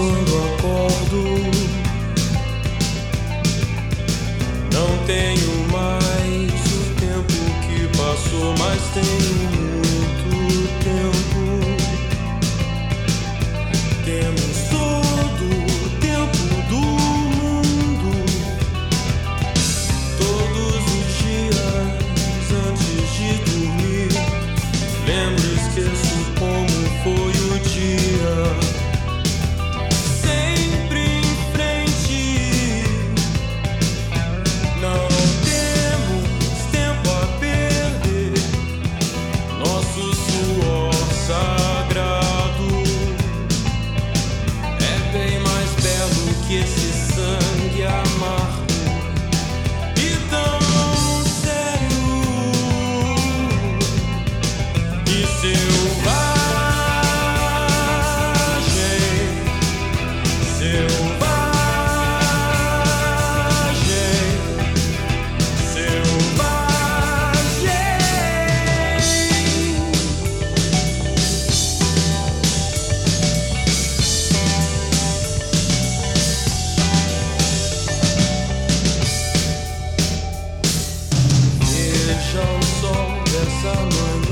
quando acordo. Não tenho mais o tempo que passou, mas tenho muito tempo. Temos todo o tempo do mundo. Todos os dias antes de dormir. Lembro, esqueço como Kisses. someone